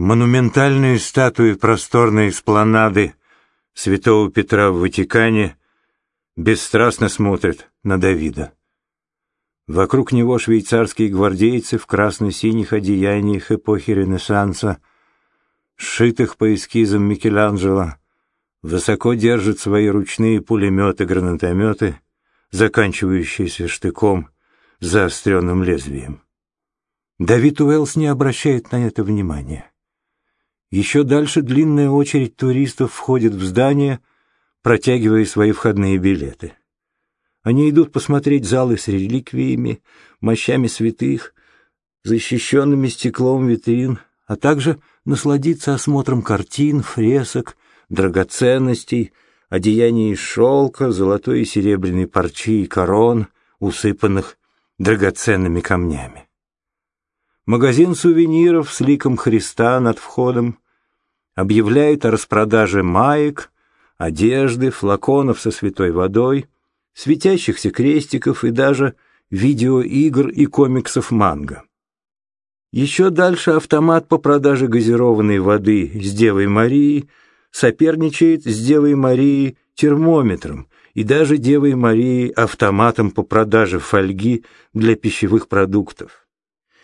Монументальные статуи просторной эспланады святого Петра в Ватикане бесстрастно смотрят на Давида. Вокруг него швейцарские гвардейцы в красно-синих одеяниях эпохи Ренессанса, сшитых по эскизам Микеланджело, высоко держат свои ручные пулеметы-гранатометы, заканчивающиеся штыком заостренным лезвием. Давид Уэллс не обращает на это внимания. Еще дальше длинная очередь туристов входит в здание, протягивая свои входные билеты. Они идут посмотреть залы с реликвиями, мощами святых, защищенными стеклом витрин, а также насладиться осмотром картин, фресок, драгоценностей, одеяний из шелка, золотой и серебряной парчи и корон, усыпанных драгоценными камнями. Магазин сувениров с ликом Христа над входом объявляет о распродаже маек, одежды, флаконов со святой водой, светящихся крестиков и даже видеоигр и комиксов манго. Еще дальше автомат по продаже газированной воды с Девой Марией соперничает с Девой Марией термометром и даже Девой Марией автоматом по продаже фольги для пищевых продуктов.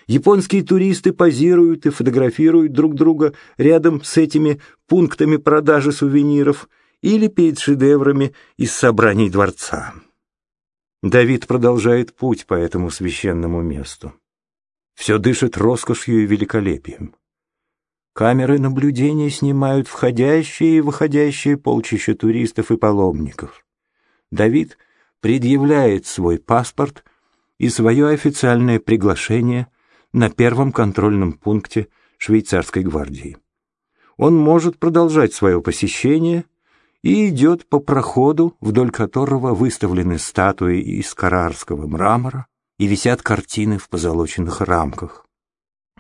Японские туристы позируют и фотографируют друг друга рядом с этими пунктами продажи сувениров или перед шедеврами из собраний дворца. Давид продолжает путь по этому священному месту. Все дышит роскошью и великолепием. Камеры наблюдения снимают входящие и выходящие полчища туристов и паломников. Давид предъявляет свой паспорт и свое официальное приглашение на первом контрольном пункте швейцарской гвардии. Он может продолжать свое посещение и идет по проходу, вдоль которого выставлены статуи из карарского мрамора и висят картины в позолоченных рамках.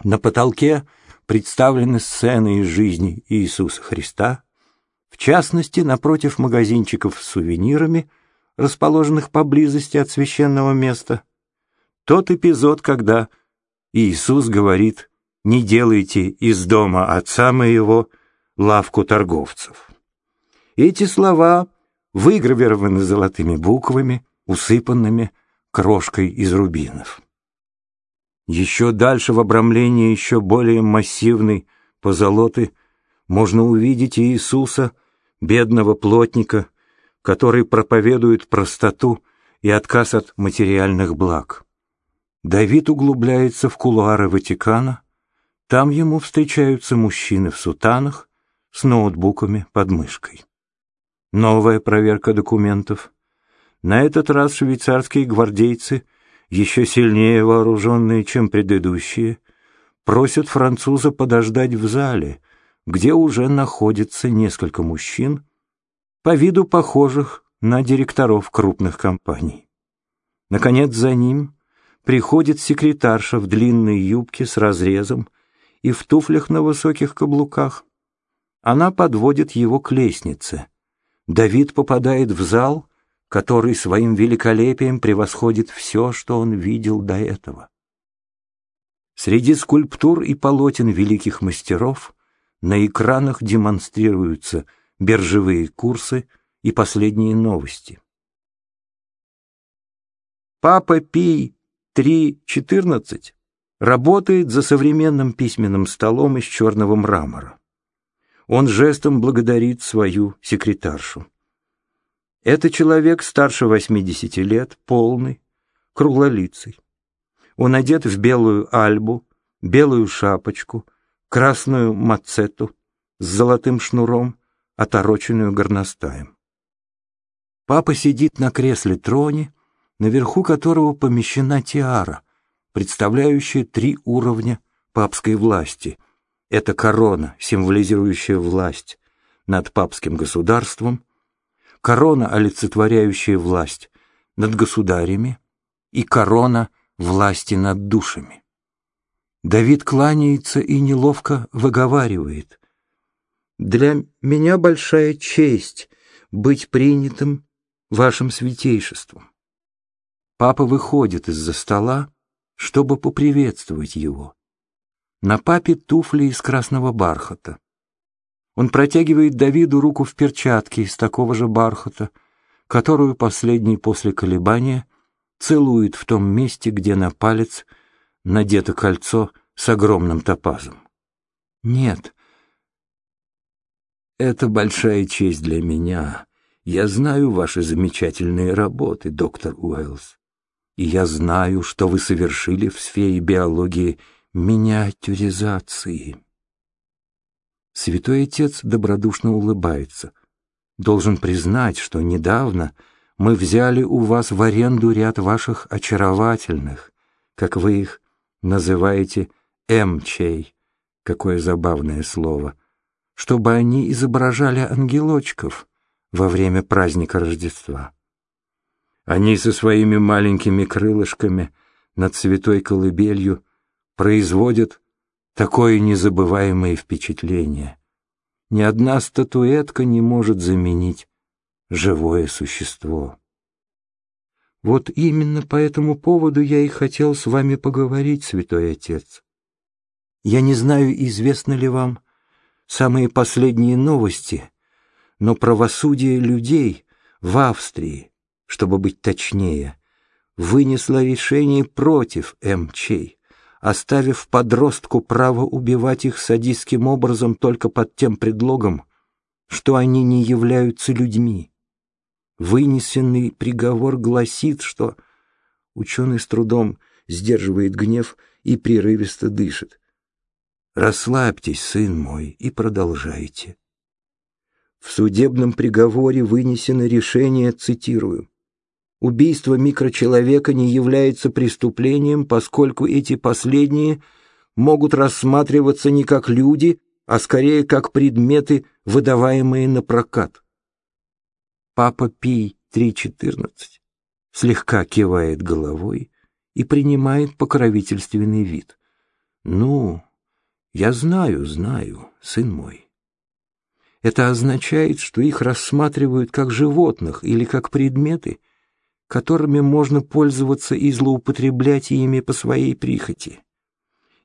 На потолке представлены сцены из жизни Иисуса Христа, в частности, напротив магазинчиков с сувенирами, расположенных поблизости от священного места. Тот эпизод, когда Иисус говорит, не делайте из дома отца моего лавку торговцев. Эти слова выгравированы золотыми буквами, усыпанными крошкой из рубинов. Еще дальше в обрамлении еще более массивной позолоты можно увидеть Иисуса, бедного плотника, который проповедует простоту и отказ от материальных благ. Давид углубляется в кулуары Ватикана. Там ему встречаются мужчины в сутанах с ноутбуками под мышкой. Новая проверка документов. На этот раз швейцарские гвардейцы, еще сильнее вооруженные, чем предыдущие, просят француза подождать в зале, где уже находится несколько мужчин, по виду похожих на директоров крупных компаний. Наконец, за ним приходит секретарша в длинной юбке с разрезом и в туфлях на высоких каблуках. Она подводит его к лестнице. Давид попадает в зал, который своим великолепием превосходит все, что он видел до этого. Среди скульптур и полотен великих мастеров на экранах демонстрируются биржевые курсы и последние новости. Папа Пий 3.14 работает за современным письменным столом из черного мрамора. Он жестом благодарит свою секретаршу. Это человек старше 80 лет, полный, круглолицый. Он одет в белую альбу, белую шапочку, красную мацету с золотым шнуром, отороченную горностаем. Папа сидит на кресле-троне, наверху которого помещена тиара, представляющая три уровня папской власти. Это корона, символизирующая власть над папским государством, корона, олицетворяющая власть над государями, и корона власти над душами. Давид кланяется и неловко выговаривает. «Для меня большая честь быть принятым вашим святейшеством. Папа выходит из-за стола, чтобы поприветствовать его. На папе туфли из красного бархата. Он протягивает Давиду руку в перчатке из такого же бархата, которую последний после колебания целует в том месте, где на палец надето кольцо с огромным топазом. Нет, это большая честь для меня. Я знаю ваши замечательные работы, доктор Уэллс. И я знаю, что вы совершили в сфере биологии миниатюризации. Святой Отец добродушно улыбается. Должен признать, что недавно мы взяли у вас в аренду ряд ваших очаровательных, как вы их называете, эмчей. Какое забавное слово. Чтобы они изображали ангелочков во время праздника Рождества. Они со своими маленькими крылышками над святой колыбелью производят Такое незабываемое впечатление. Ни одна статуэтка не может заменить живое существо. Вот именно по этому поводу я и хотел с вами поговорить, святой отец. Я не знаю, известны ли вам самые последние новости, но правосудие людей в Австрии, чтобы быть точнее, вынесло решение против МЧ оставив подростку право убивать их садистским образом только под тем предлогом, что они не являются людьми. Вынесенный приговор гласит, что ученый с трудом сдерживает гнев и прерывисто дышит. «Расслабьтесь, сын мой, и продолжайте». В судебном приговоре вынесено решение, цитирую, Убийство микрочеловека не является преступлением, поскольку эти последние могут рассматриваться не как люди, а скорее как предметы, выдаваемые на прокат. Папа Пий 3.14 слегка кивает головой и принимает покровительственный вид. «Ну, я знаю, знаю, сын мой». Это означает, что их рассматривают как животных или как предметы – которыми можно пользоваться и злоупотреблять ими по своей прихоти.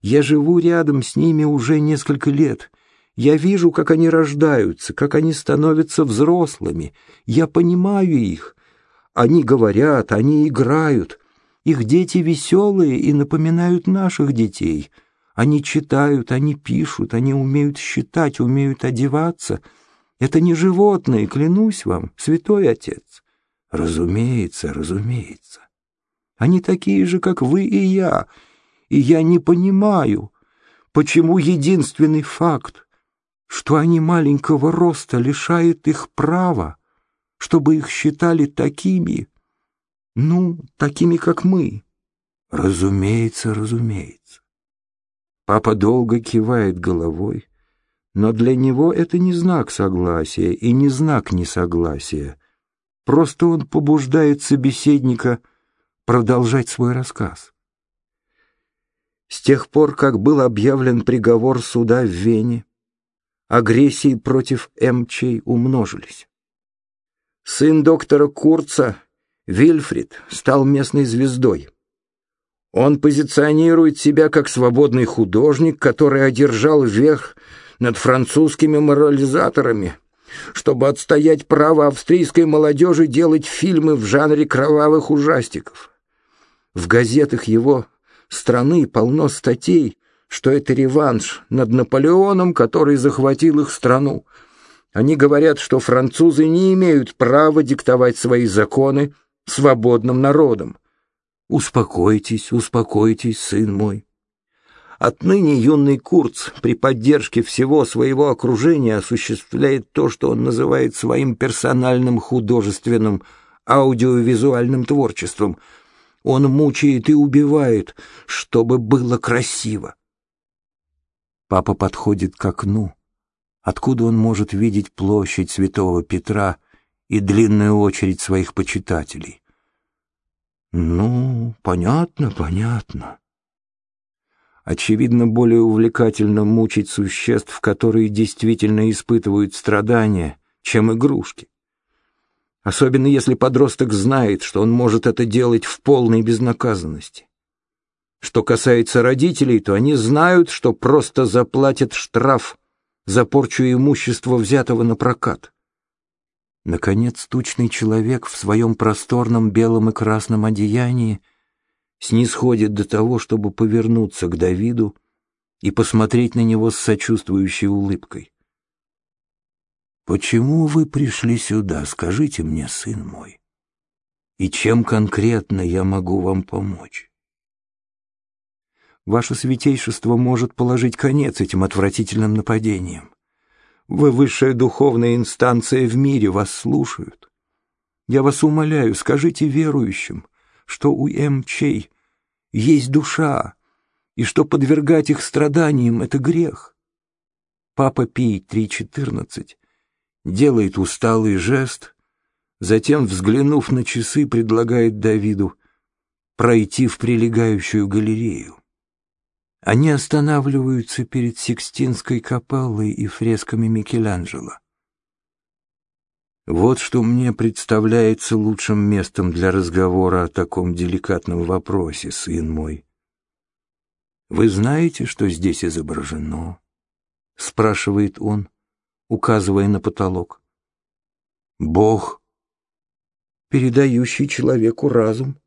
Я живу рядом с ними уже несколько лет. Я вижу, как они рождаются, как они становятся взрослыми. Я понимаю их. Они говорят, они играют. Их дети веселые и напоминают наших детей. Они читают, они пишут, они умеют считать, умеют одеваться. Это не животные, клянусь вам, святой отец. Разумеется, разумеется. Они такие же, как вы и я, и я не понимаю, почему единственный факт, что они маленького роста, лишает их права, чтобы их считали такими, ну, такими, как мы. Разумеется, разумеется. Папа долго кивает головой, но для него это не знак согласия и не знак несогласия. Просто он побуждает собеседника продолжать свой рассказ. С тех пор, как был объявлен приговор суда в Вене, агрессии против МЧ умножились. Сын доктора Курца, Вильфрид, стал местной звездой. Он позиционирует себя как свободный художник, который одержал верх над французскими морализаторами – чтобы отстоять право австрийской молодежи делать фильмы в жанре кровавых ужастиков. В газетах его страны полно статей, что это реванш над Наполеоном, который захватил их страну. Они говорят, что французы не имеют права диктовать свои законы свободным народам. Успокойтесь, успокойтесь, сын мой. Отныне юный Курц при поддержке всего своего окружения осуществляет то, что он называет своим персональным художественным аудиовизуальным творчеством. Он мучает и убивает, чтобы было красиво. Папа подходит к окну, откуда он может видеть площадь Святого Петра и длинную очередь своих почитателей. Ну, понятно, понятно. Очевидно, более увлекательно мучить существ, которые действительно испытывают страдания, чем игрушки. Особенно если подросток знает, что он может это делать в полной безнаказанности. Что касается родителей, то они знают, что просто заплатят штраф за порчу имущества, взятого на прокат. Наконец, тучный человек в своем просторном белом и красном одеянии снисходит до того, чтобы повернуться к Давиду и посмотреть на него с сочувствующей улыбкой. «Почему вы пришли сюда, скажите мне, сын мой? И чем конкретно я могу вам помочь?» Ваше святейшество может положить конец этим отвратительным нападениям. Вы высшая духовная инстанция в мире, вас слушают. Я вас умоляю, скажите верующим, что у М.Чей есть душа, и что подвергать их страданиям — это грех. Папа Пий 3.14 делает усталый жест, затем, взглянув на часы, предлагает Давиду пройти в прилегающую галерею. Они останавливаются перед Сикстинской капеллой и фресками Микеланджело. Вот что мне представляется лучшим местом для разговора о таком деликатном вопросе, сын мой. Вы знаете, что здесь изображено? спрашивает он, указывая на потолок. Бог, передающий человеку разум.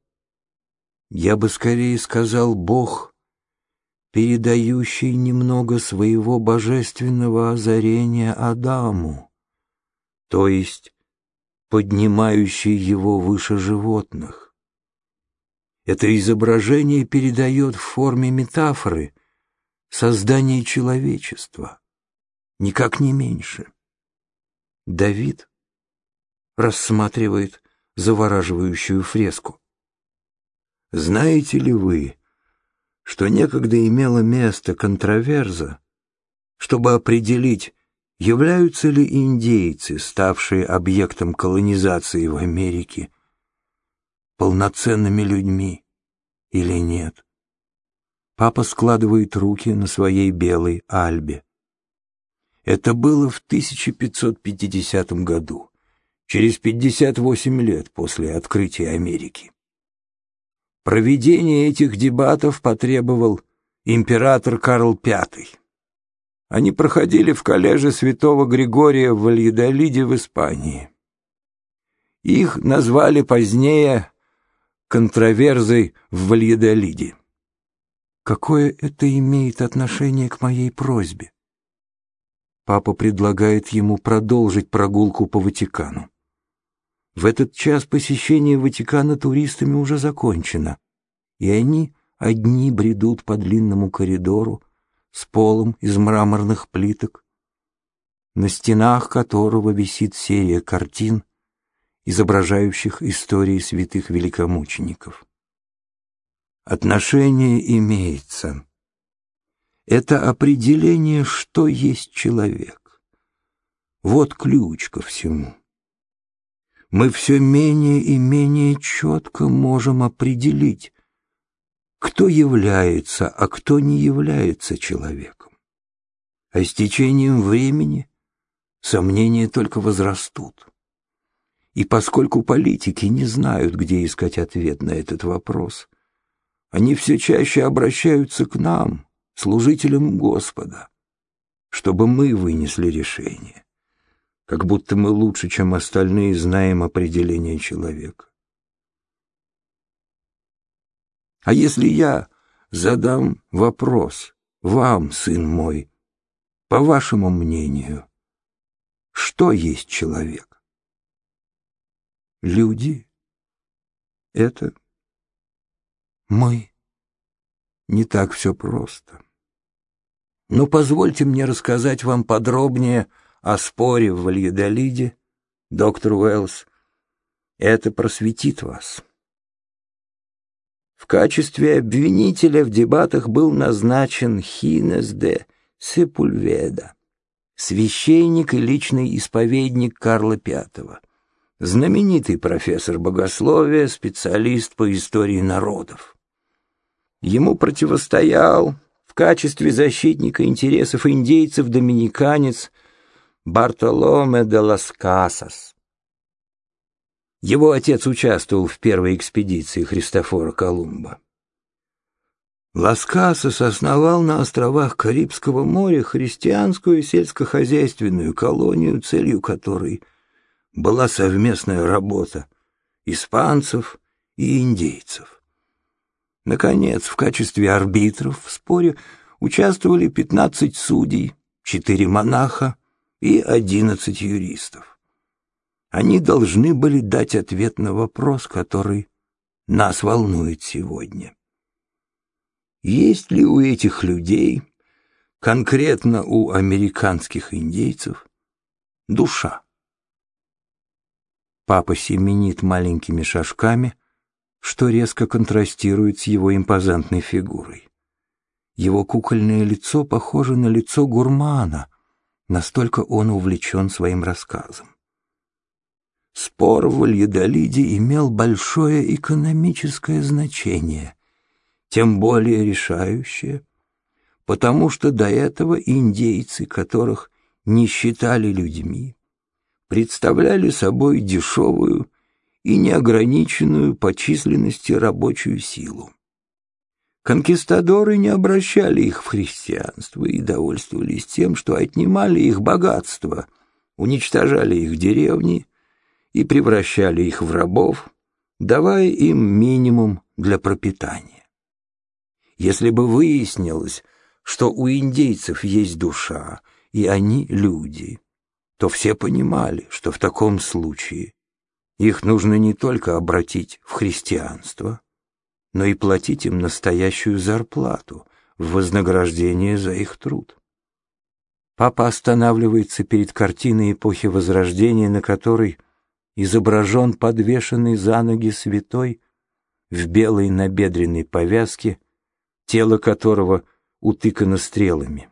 Я бы скорее сказал Бог, передающий немного своего божественного озарения Адаму, то есть поднимающий его выше животных. Это изображение передает в форме метафоры создание человечества, никак не меньше. Давид рассматривает завораживающую фреску. Знаете ли вы, что некогда имело место контроверза, чтобы определить, являются ли индейцы, ставшие объектом колонизации в Америке, полноценными людьми или нет. Папа складывает руки на своей белой альбе. Это было в 1550 году, через 58 лет после открытия Америки. Проведение этих дебатов потребовал император Карл V. Они проходили в коллеже святого Григория в Вальедолиде в Испании. Их назвали позднее контроверзой в Вальедолиде. Какое это имеет отношение к моей просьбе? Папа предлагает ему продолжить прогулку по Ватикану. В этот час посещение Ватикана туристами уже закончено, и они одни бредут по длинному коридору с полом из мраморных плиток, на стенах которого висит серия картин, изображающих истории святых великомучеников. Отношение имеется. Это определение, что есть человек. Вот ключ ко всему мы все менее и менее четко можем определить, кто является, а кто не является человеком. А с течением времени сомнения только возрастут. И поскольку политики не знают, где искать ответ на этот вопрос, они все чаще обращаются к нам, служителям Господа, чтобы мы вынесли решение как будто мы лучше, чем остальные, знаем определение человека. А если я задам вопрос вам, сын мой, по вашему мнению, что есть человек? Люди — это мы. Не так все просто. Но позвольте мне рассказать вам подробнее о споре в Вальедолиде, доктор Уэллс, это просветит вас. В качестве обвинителя в дебатах был назначен Хинес де Сепульведа, священник и личный исповедник Карла V, знаменитый профессор богословия, специалист по истории народов. Ему противостоял в качестве защитника интересов индейцев доминиканец Бартоломе де лас Касас. Его отец участвовал в первой экспедиции Христофора Колумба. Ласкасос основал на островах Карибского моря христианскую сельскохозяйственную колонию, целью которой была совместная работа испанцев и индейцев. Наконец, в качестве арбитров в споре участвовали 15 судей, 4 монаха и 11 юристов. Они должны были дать ответ на вопрос, который нас волнует сегодня. Есть ли у этих людей, конкретно у американских индейцев, душа? Папа семенит маленькими шажками, что резко контрастирует с его импозантной фигурой. Его кукольное лицо похоже на лицо гурмана, настолько он увлечен своим рассказом. Спор в Вальедолиде имел большое экономическое значение, тем более решающее, потому что до этого индейцы, которых не считали людьми, представляли собой дешевую и неограниченную по численности рабочую силу. Конкистадоры не обращали их в христианство и довольствовались тем, что отнимали их богатство, уничтожали их деревни и превращали их в рабов, давая им минимум для пропитания. Если бы выяснилось, что у индейцев есть душа, и они люди, то все понимали, что в таком случае их нужно не только обратить в христианство, но и платить им настоящую зарплату в вознаграждение за их труд. Папа останавливается перед картиной эпохи Возрождения, на которой изображен подвешенный за ноги святой в белой набедренной повязке, тело которого утыкано стрелами.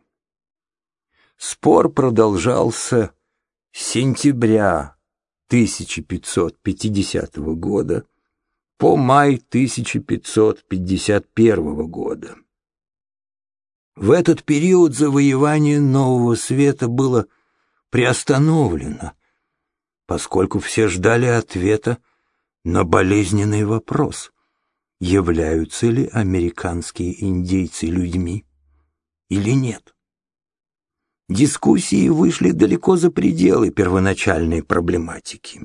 Спор продолжался с сентября 1550 года по май 1551 года. В этот период завоевание Нового Света было приостановлено, поскольку все ждали ответа на болезненный вопрос, являются ли американские индейцы людьми или нет. Дискуссии вышли далеко за пределы первоначальной проблематики.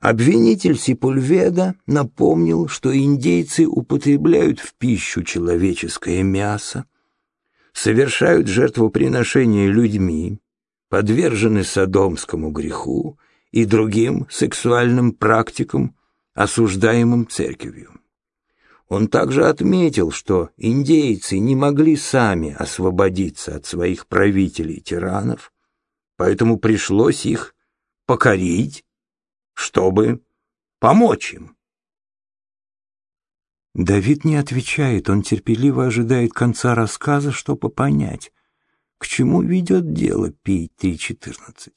Обвинитель Сипульведа напомнил, что индейцы употребляют в пищу человеческое мясо, совершают жертвоприношения людьми, подвержены садомскому греху и другим сексуальным практикам, осуждаемым церковью. Он также отметил, что индейцы не могли сами освободиться от своих правителей-тиранов, поэтому пришлось их покорить, чтобы помочь им. Давид не отвечает, он терпеливо ожидает конца рассказа, чтобы понять, к чему ведет дело Пий 3.14.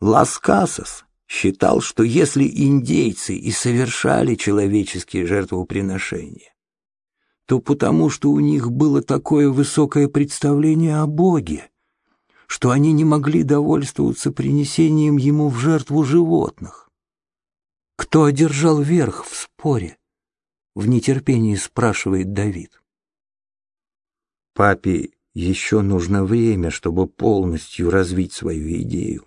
Лас Касас считал, что если индейцы и совершали человеческие жертвоприношения, то потому, что у них было такое высокое представление о Боге, что они не могли довольствоваться принесением ему в жертву животных. Кто одержал верх в споре? В нетерпении спрашивает Давид. Папе еще нужно время, чтобы полностью развить свою идею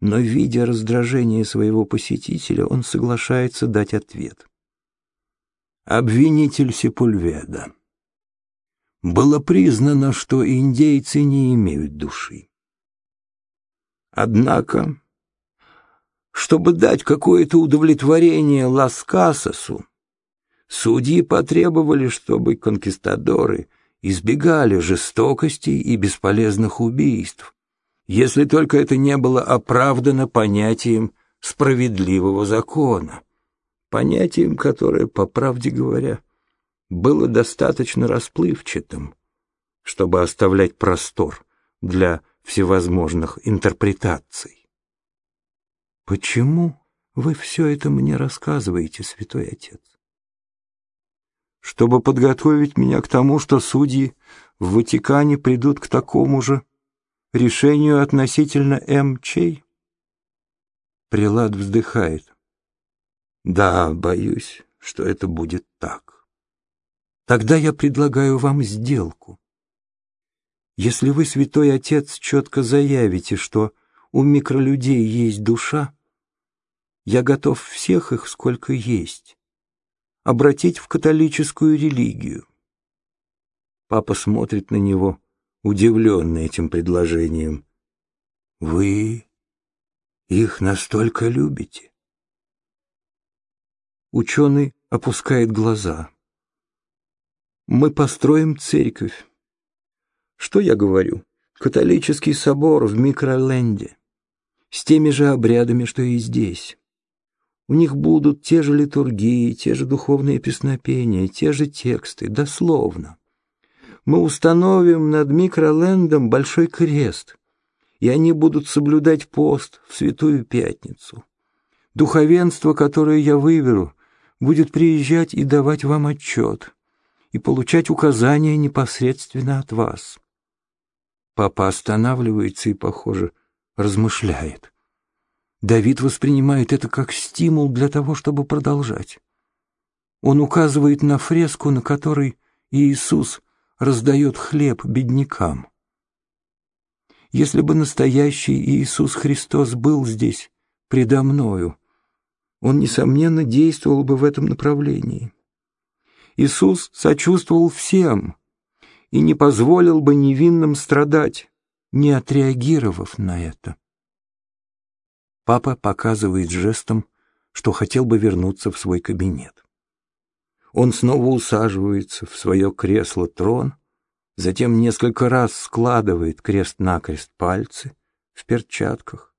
но, видя раздражение своего посетителя, он соглашается дать ответ. Обвинитель Сепульведа. Было признано, что индейцы не имеют души. Однако, чтобы дать какое-то удовлетворение Ласкасосу, судьи потребовали, чтобы конкистадоры избегали жестокостей и бесполезных убийств, если только это не было оправдано понятием справедливого закона, понятием, которое, по правде говоря, было достаточно расплывчатым, чтобы оставлять простор для всевозможных интерпретаций. Почему вы все это мне рассказываете, святой отец? Чтобы подготовить меня к тому, что судьи в Ватикане придут к такому же решению относительно МЧ? Прилад вздыхает. Да, боюсь, что это будет так. Тогда я предлагаю вам сделку. Если вы, святой отец, четко заявите, что у микролюдей есть душа, я готов всех их, сколько есть, обратить в католическую религию. Папа смотрит на него, удивленный этим предложением. Вы их настолько любите? Ученый опускает глаза. Мы построим церковь. Что я говорю? Католический собор в Микроленде. С теми же обрядами, что и здесь. У них будут те же литургии, те же духовные песнопения, те же тексты, дословно. Мы установим над Микролендом большой крест, и они будут соблюдать пост в Святую Пятницу. Духовенство, которое я выберу, будет приезжать и давать вам отчет, и получать указания непосредственно от вас. Папа останавливается и, похоже, размышляет. Давид воспринимает это как стимул для того, чтобы продолжать. Он указывает на фреску, на которой Иисус раздает хлеб беднякам. Если бы настоящий Иисус Христос был здесь, предо мною, он, несомненно, действовал бы в этом направлении. Иисус сочувствовал всем и не позволил бы невинным страдать, не отреагировав на это. Папа показывает жестом, что хотел бы вернуться в свой кабинет. Он снова усаживается в свое кресло-трон, затем несколько раз складывает крест-накрест пальцы в перчатках,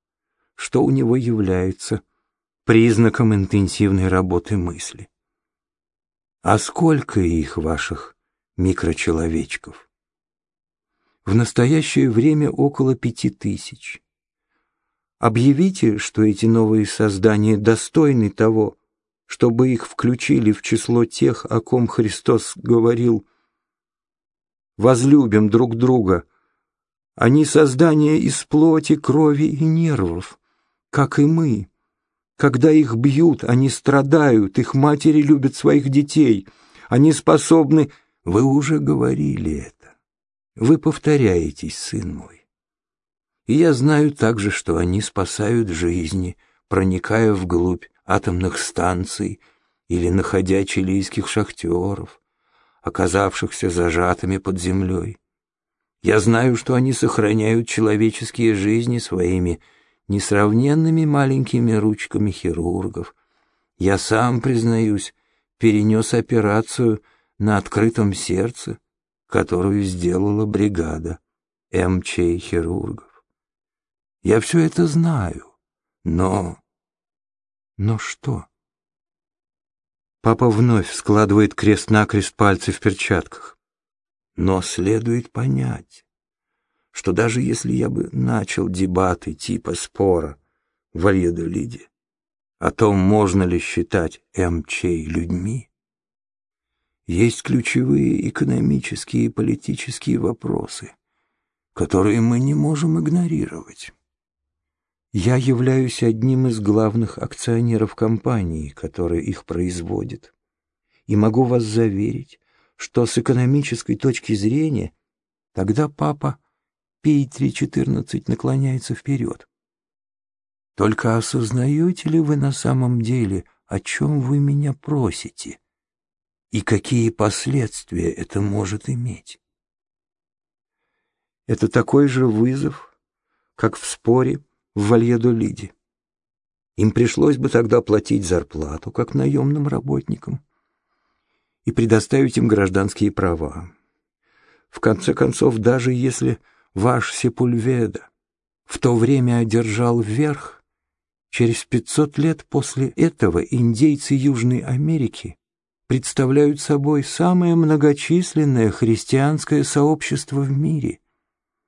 что у него является признаком интенсивной работы мысли. А сколько их, ваших микрочеловечков? В настоящее время около пяти тысяч. Объявите, что эти новые создания достойны того, чтобы их включили в число тех, о ком Христос говорил «возлюбим друг друга». Они создания из плоти, крови и нервов, как и мы. Когда их бьют, они страдают, их матери любят своих детей, они способны... Вы уже говорили это. Вы повторяетесь, сын мой. И я знаю также, что они спасают жизни, проникая вглубь атомных станций или находя чилийских шахтеров, оказавшихся зажатыми под землей. Я знаю, что они сохраняют человеческие жизни своими несравненными маленькими ручками хирургов. Я сам, признаюсь, перенес операцию на открытом сердце, которую сделала бригада МЧ-хирургов. Я все это знаю, но но что? Папа вновь складывает крест-накрест пальцы в перчатках. Но следует понять, что даже если я бы начал дебаты типа спора в Альедолиде о том, можно ли считать МЧ людьми, есть ключевые экономические и политические вопросы, которые мы не можем игнорировать. Я являюсь одним из главных акционеров компании, которая их производит. И могу вас заверить, что с экономической точки зрения тогда папа Пей-314 наклоняется вперед. Только осознаете ли вы на самом деле, о чем вы меня просите? И какие последствия это может иметь? Это такой же вызов, как в споре в Вальедолиде. Им пришлось бы тогда платить зарплату, как наемным работникам, и предоставить им гражданские права. В конце концов, даже если ваш Сепульведа в то время одержал верх, через 500 лет после этого индейцы Южной Америки представляют собой самое многочисленное христианское сообщество в мире –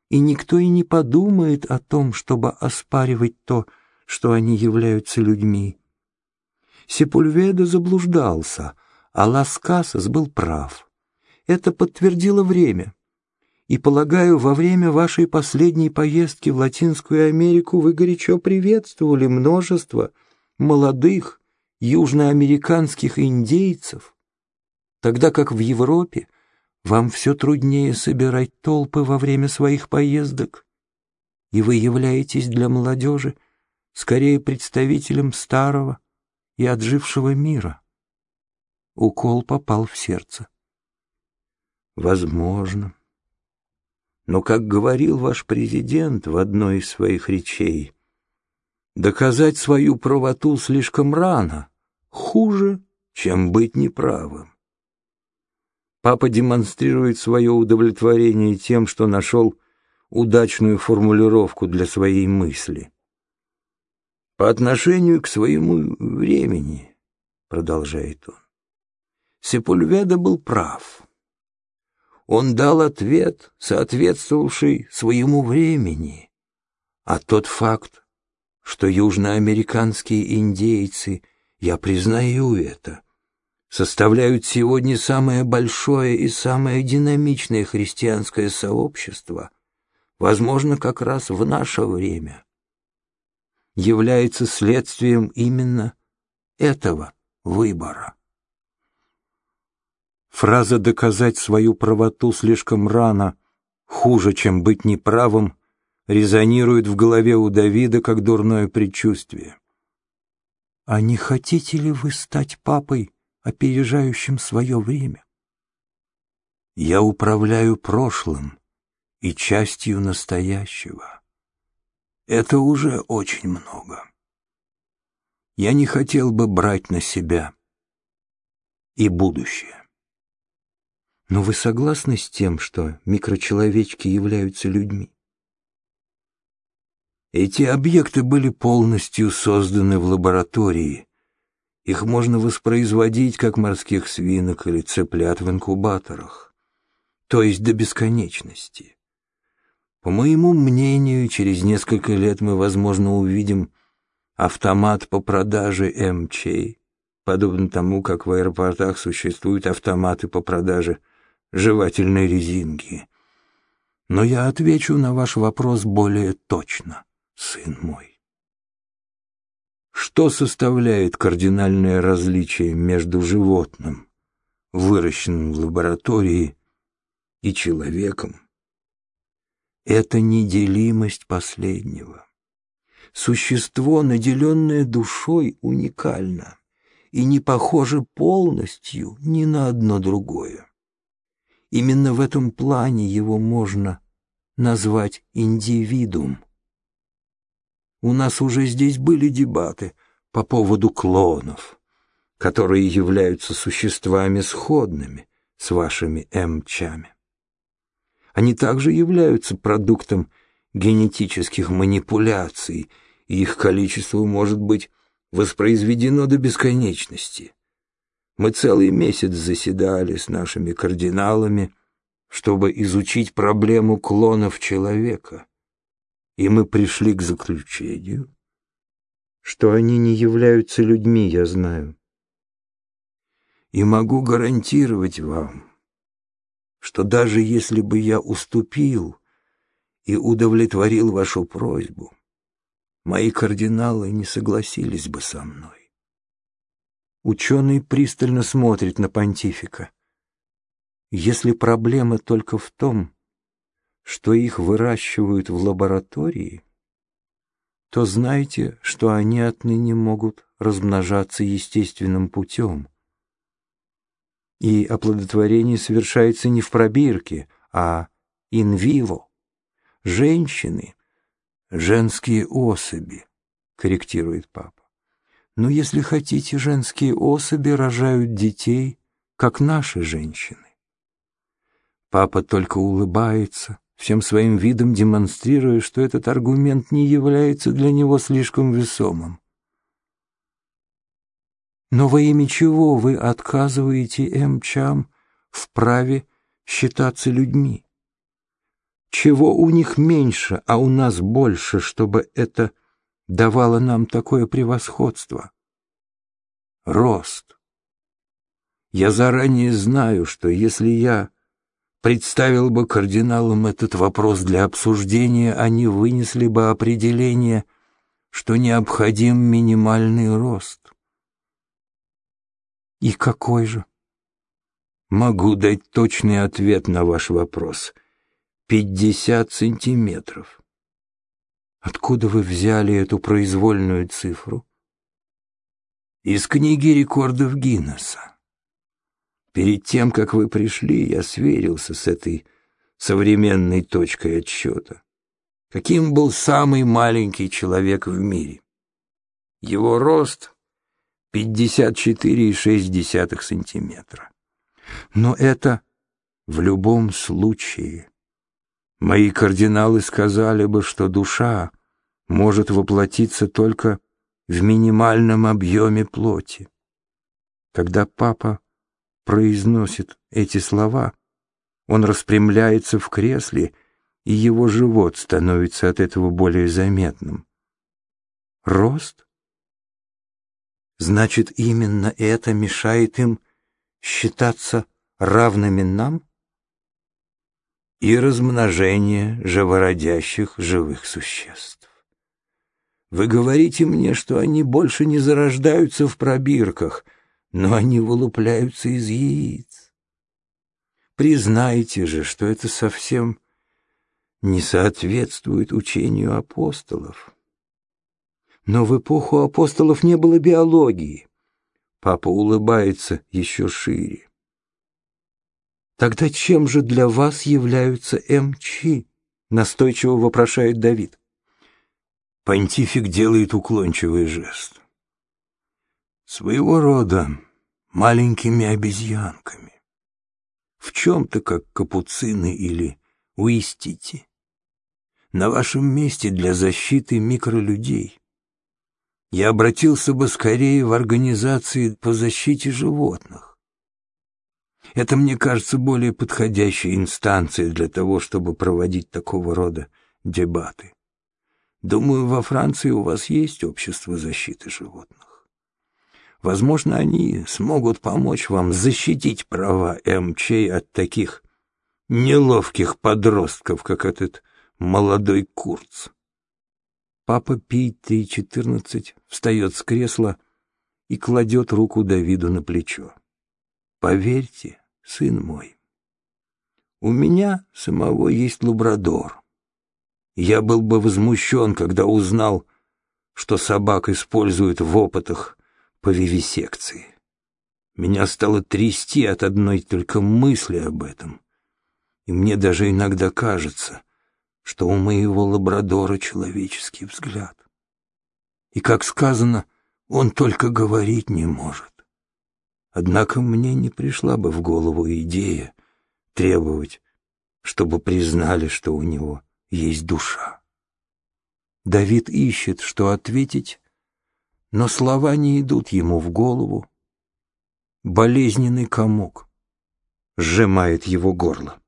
и никто и не подумает о том, чтобы оспаривать то, что они являются людьми. Сепульведа заблуждался, а Ласкасас был прав. Это подтвердило время. И, полагаю, во время вашей последней поездки в Латинскую Америку вы горячо приветствовали множество молодых южноамериканских индейцев, тогда как в Европе вам все труднее собирать толпы во время своих поездок, и вы являетесь для молодежи скорее представителем старого и отжившего мира. Укол попал в сердце. Возможно. Но, как говорил ваш президент в одной из своих речей, доказать свою правоту слишком рано, хуже, чем быть неправым. Папа демонстрирует свое удовлетворение тем, что нашел удачную формулировку для своей мысли. По отношению к своему времени, продолжает он, Сепульведа был прав. Он дал ответ, соответствовавший своему времени, а тот факт, что южноамериканские индейцы, я признаю это, составляют сегодня самое большое и самое динамичное христианское сообщество, возможно, как раз в наше время, является следствием именно этого выбора. Фраза «доказать свою правоту слишком рано» хуже, чем быть неправым, резонирует в голове у Давида как дурное предчувствие. «А не хотите ли вы стать папой, опережающим свое время?» «Я управляю прошлым и частью настоящего. Это уже очень много. Я не хотел бы брать на себя и будущее. Но вы согласны с тем, что микрочеловечки являются людьми? Эти объекты были полностью созданы в лаборатории. Их можно воспроизводить, как морских свинок или цыплят в инкубаторах, то есть до бесконечности. По моему мнению, через несколько лет мы, возможно, увидим автомат по продаже МЧ, подобно тому, как в аэропортах существуют автоматы по продаже жевательной резинки. Но я отвечу на ваш вопрос более точно, сын мой. Что составляет кардинальное различие между животным, выращенным в лаборатории, и человеком? Это неделимость последнего. Существо, наделенное душой, уникально и не похоже полностью ни на одно другое. Именно в этом плане его можно назвать индивидуум. У нас уже здесь были дебаты по поводу клонов, которые являются существами сходными с вашими эмчами. Они также являются продуктом генетических манипуляций, и их количество может быть воспроизведено до бесконечности. Мы целый месяц заседали с нашими кардиналами, чтобы изучить проблему клонов человека. И мы пришли к заключению, что они не являются людьми, я знаю. И могу гарантировать вам, что даже если бы я уступил и удовлетворил вашу просьбу, мои кардиналы не согласились бы со мной. Ученый пристально смотрит на понтифика. Если проблема только в том, что их выращивают в лаборатории, то знайте, что они отныне могут размножаться естественным путем. И оплодотворение совершается не в пробирке, а инвиво. Женщины, женские особи, корректирует папа. Но если хотите, женские особи рожают детей, как наши женщины. Папа только улыбается, всем своим видом демонстрируя, что этот аргумент не является для него слишком весомым. Но во имя чего вы отказываете эмчам в праве считаться людьми? Чего у них меньше, а у нас больше, чтобы это давало нам такое превосходство? Рост. Я заранее знаю, что если я представил бы кардиналам этот вопрос для обсуждения, они вынесли бы определение, что необходим минимальный рост. И какой же? Могу дать точный ответ на ваш вопрос. Пятьдесят сантиметров. Откуда вы взяли эту произвольную цифру? Из книги рекордов Гиннесса. Перед тем, как вы пришли, я сверился с этой современной точкой отсчета. Каким был самый маленький человек в мире? Его рост — 54,6 сантиметра. Но это в любом случае. Мои кардиналы сказали бы, что душа может воплотиться только в минимальном объеме плоти. Когда папа произносит эти слова, он распрямляется в кресле, и его живот становится от этого более заметным. Рост? Значит, именно это мешает им считаться равными нам? И размножение живородящих живых существ. Вы говорите мне, что они больше не зарождаются в пробирках, но они вылупляются из яиц. Признайте же, что это совсем не соответствует учению апостолов. Но в эпоху апостолов не было биологии. Папа улыбается еще шире. Тогда чем же для вас являются МЧ? Настойчиво вопрошает Давид. Понтифик делает уклончивый жест. Своего рода маленькими обезьянками. В чем-то как капуцины или уистити. На вашем месте для защиты микролюдей я обратился бы скорее в организации по защите животных. Это, мне кажется, более подходящей инстанцией для того, чтобы проводить такого рода дебаты. Думаю, во Франции у вас есть общество защиты животных. Возможно, они смогут помочь вам защитить права МЧ от таких неловких подростков, как этот молодой Курц. Папа Пий 314 встает с кресла и кладет руку Давиду на плечо. Поверьте, сын мой, у меня самого есть лабрадор. Я был бы возмущен, когда узнал, что собак используют в опытах по вивисекции. Меня стало трясти от одной только мысли об этом. И мне даже иногда кажется, что у моего лабрадора человеческий взгляд. И, как сказано, он только говорить не может. Однако мне не пришла бы в голову идея требовать, чтобы признали, что у него есть душа. Давид ищет, что ответить, но слова не идут ему в голову. Болезненный комок сжимает его горло.